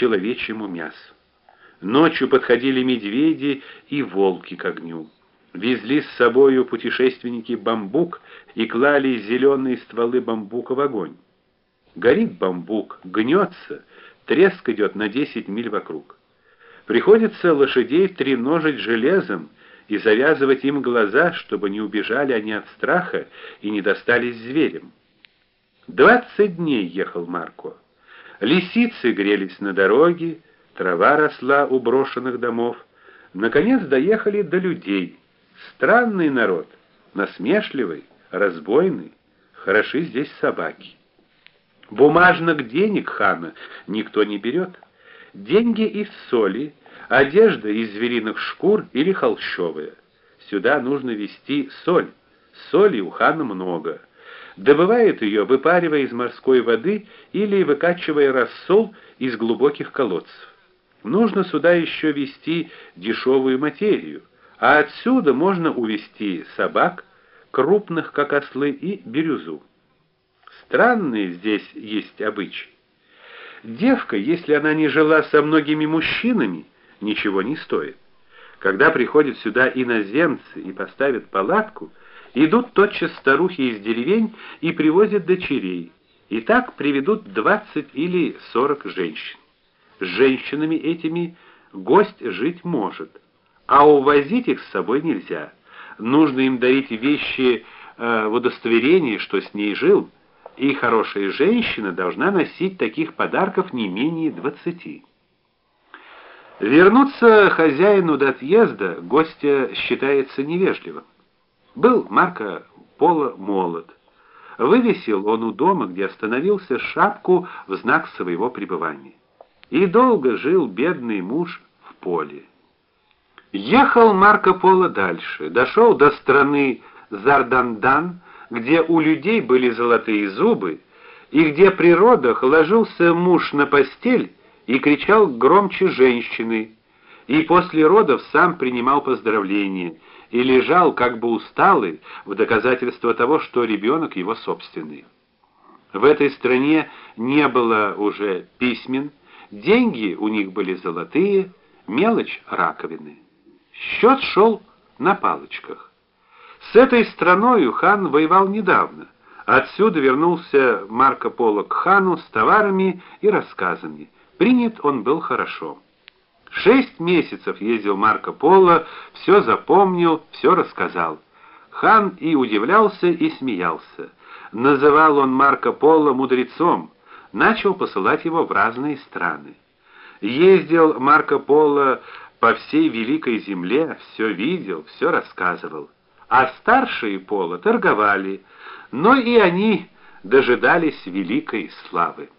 человечьему мясу. Ночью подходили медведи и волки к огню. Везли с собою путешественники бамбук и клали зеленые стволы бамбука в огонь. Горит бамбук, гнется, треск идет на 10 миль вокруг. Приходится лошадей треножить железом и завязывать им глаза, чтобы не убежали они от страха и не достались зверям. Двадцать дней ехал Марко. Лисицы грелись на дороге, трава росла у брошенных домов. Наконец доехали до людей. Странный народ, насмешливый, разбойный. Хороши здесь собаки. Бумажных денег хана никто не берет. Деньги из соли, одежда из звериных шкур или холщовая. Сюда нужно везти соль. Соли у хана много. Добывает ее, выпаривая из морской воды или выкачивая рассол из глубоких колодцев. Нужно сюда еще везти дешевую материю, а отсюда можно увезти собак, крупных как ослы и бирюзу. Странные здесь есть обычаи. Девка, если она не жила со многими мужчинами, ничего не стоит. Когда приходят сюда иноземцы и поставят палатку, идут тотчас старухи из деревень и привозят дочерей. И так приведут 20 или 40 женщин. С женщинами этими гость жить может, а увозить их с собой нельзя. Нужно им дарить вещи э, в что с ней жил и хорошая женщина должна носить таких подарков не менее двадцати. Вернуться хозяину до отъезда гостя считается невежливым. Был Марко Поло молод. Вывесил он у дома, где остановился, шапку в знак своего пребывания. И долго жил бедный муж в поле. Ехал Марко Поло дальше, дошел до страны Зардандан, где у людей были золотые зубы, и где при родах ложился муж на постель и кричал громче женщины, и после родов сам принимал поздравления и лежал как бы усталый в доказательство того, что ребенок его собственный. В этой стране не было уже письмен, деньги у них были золотые, мелочь раковины. Счет шел на палочках. С этой страной хан воевал недавно. Отсюда вернулся Марко Поло к хану с товарами и рассказами. Принят он был хорошо. Шесть месяцев ездил Марко Поло, все запомнил, все рассказал. Хан и удивлялся, и смеялся. Называл он Марко Поло мудрецом, начал посылать его в разные страны. Ездил Марко Поло по всей великой земле, все видел, все рассказывал а старшие пола торговали, но и они дожидались великой славы.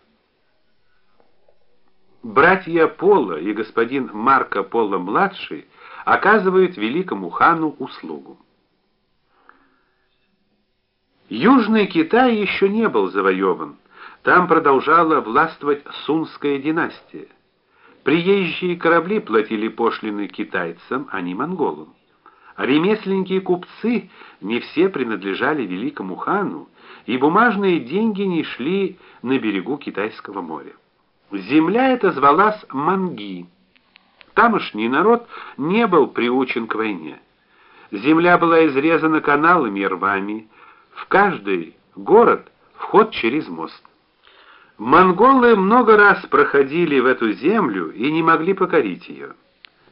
Братья Пола и господин Марко Поло младший оказывают великому хану услугу. Южный Китай еще не был завоеван. Там продолжала властвовать Сунская династия. Приезжие корабли платили пошлины китайцам, а не монголам. Ремесленники и купцы не все принадлежали великому хану, и бумажные деньги не шли на берегу Китайского моря. Земля эта звалась Манги. Тамошний народ не был приучен к войне. Земля была изрезана каналами и рвами, в каждый город вход через мост. Монголы много раз проходили в эту землю и не могли покорить ее.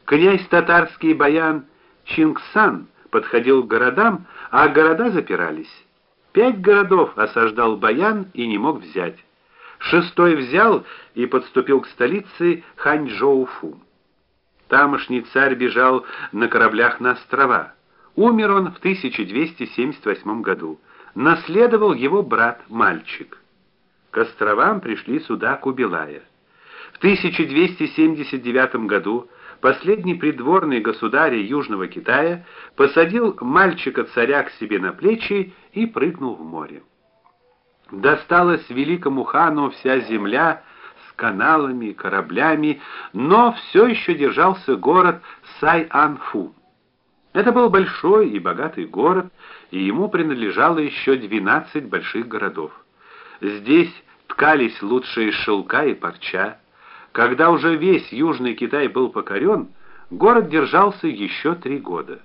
Князь татарский Баян Чингсан подходил к городам, а города запирались. Пять городов осаждал Баян и не мог взять. Шестой взял и подступил к столице Ханчжоуфу. Тамошний царь бежал на кораблях на острова. Умер он в 1278 году. Наследовал его брат, мальчик. К островам пришли суда Кубилая. В 1279 году последний придворный государь Южного Китая посадил мальчика-царя к себе на плечи и прыгнул в море. Досталась великому хану вся земля с каналами, кораблями, но все еще держался город Сайанфу. Это был большой и богатый город, и ему принадлежало еще 12 больших городов. Здесь ткались лучшие шелка и парча, Когда уже весь Южный Китай был покорен, город держался еще три года.